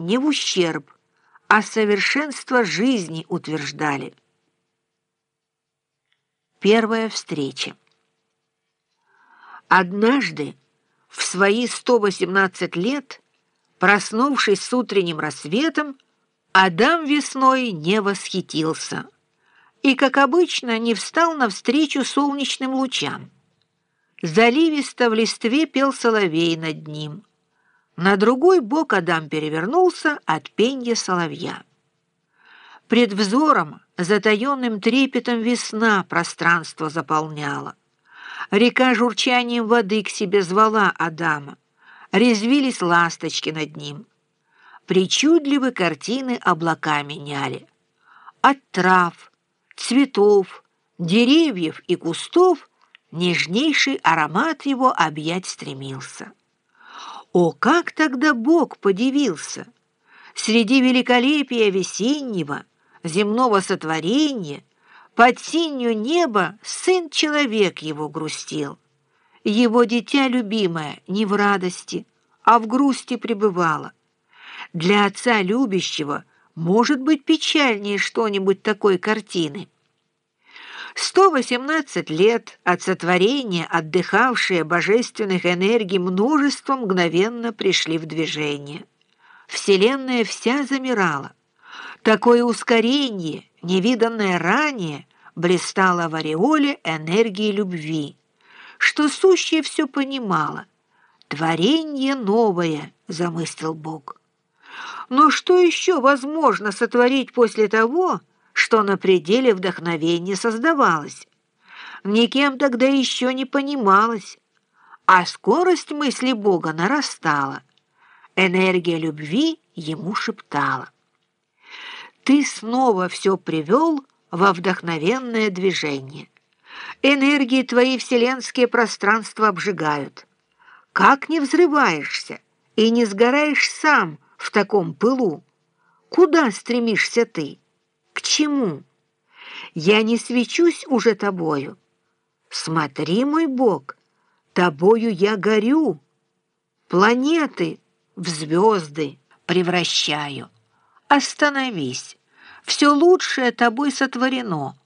не в ущерб, а совершенство жизни утверждали. Первая встреча. Однажды, в свои 118 лет, проснувшись с утренним рассветом, Адам весной не восхитился и, как обычно, не встал навстречу солнечным лучам. Заливисто в листве пел соловей над ним. На другой бок Адам перевернулся от пенья соловья. Пред взором, затаенным трепетом весна пространство заполняла. Река журчанием воды к себе звала Адама. Резвились ласточки над ним. Причудливые картины облака меняли. От трав, цветов, деревьев и кустов нежнейший аромат его объять стремился. О, как тогда Бог подивился! Среди великолепия весеннего, земного сотворения, под синью небо сын-человек его грустил. Его дитя любимое не в радости, а в грусти пребывало. Для отца любящего может быть печальнее что-нибудь такой картины. 118 лет от сотворения, отдыхавшие божественных энергий множество мгновенно пришли в движение. Вселенная вся замирала. Такое ускорение, невиданное ранее, блистало в ореоле энергии любви, что сущее все понимало. «Творение новое», — замыслил Бог. Но что еще возможно сотворить после того, что на пределе вдохновения создавалось. Никем тогда еще не понималось, а скорость мысли Бога нарастала. Энергия любви ему шептала. «Ты снова все привел во вдохновенное движение. Энергии твои вселенские пространства обжигают. Как не взрываешься и не сгораешь сам в таком пылу? Куда стремишься ты?» К чему? Я не свечусь уже тобою. Смотри, мой Бог, тобою я горю. Планеты в звезды превращаю. Остановись, все лучшее тобой сотворено.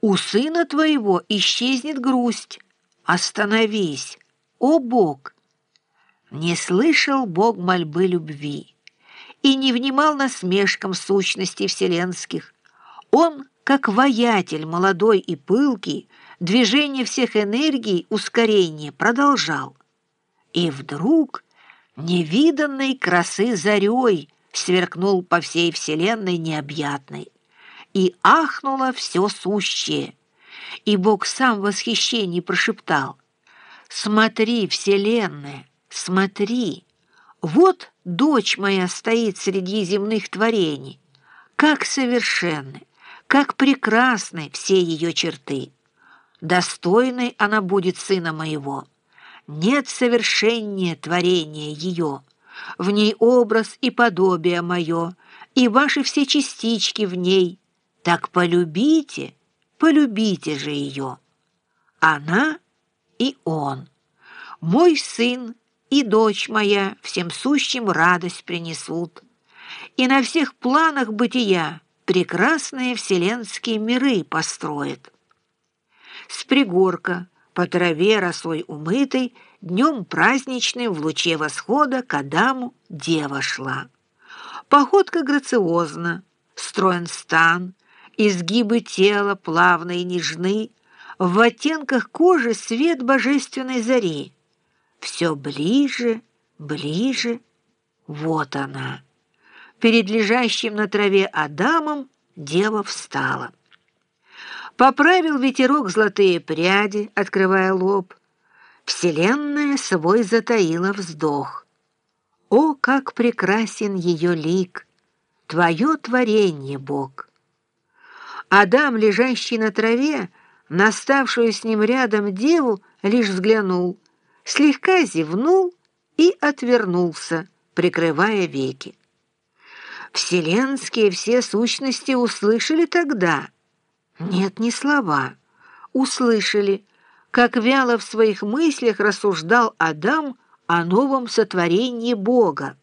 У сына твоего исчезнет грусть. Остановись, о Бог! Не слышал Бог мольбы любви и не внимал насмешкам сущностей вселенских, он, как воятель молодой и пылкий, движение всех энергий, ускорение продолжал. И вдруг невиданной красы зарей сверкнул по всей вселенной необъятной, и ахнуло все сущее. И Бог сам в восхищении прошептал, «Смотри, вселенная, смотри, вот дочь моя стоит среди земных творений, как совершенны, как прекрасны все ее черты. Достойной она будет сына моего. Нет совершеннее творения ее. В ней образ и подобие мое, и ваши все частички в ней. Так полюбите, полюбите же ее. Она и он. Мой сын и дочь моя всем сущим радость принесут. И на всех планах бытия прекрасные вселенские миры построит. С пригорка, по траве росой умытой, днем праздничным в луче восхода к Адаму дева шла. Походка грациозна, строен стан, изгибы тела плавно и нежны, в оттенках кожи свет божественной зари. Все ближе, ближе, вот она. Перед лежащим на траве Адамом дева встала. Поправил ветерок золотые пряди, открывая лоб. Вселенная свой затаила вздох. О, как прекрасен ее лик! Твое творение, Бог! Адам, лежащий на траве, наставшую с ним рядом деву, лишь взглянул, слегка зевнул и отвернулся, прикрывая веки. Вселенские все сущности услышали тогда. Нет, не слова. Услышали, как вяло в своих мыслях рассуждал Адам о новом сотворении Бога.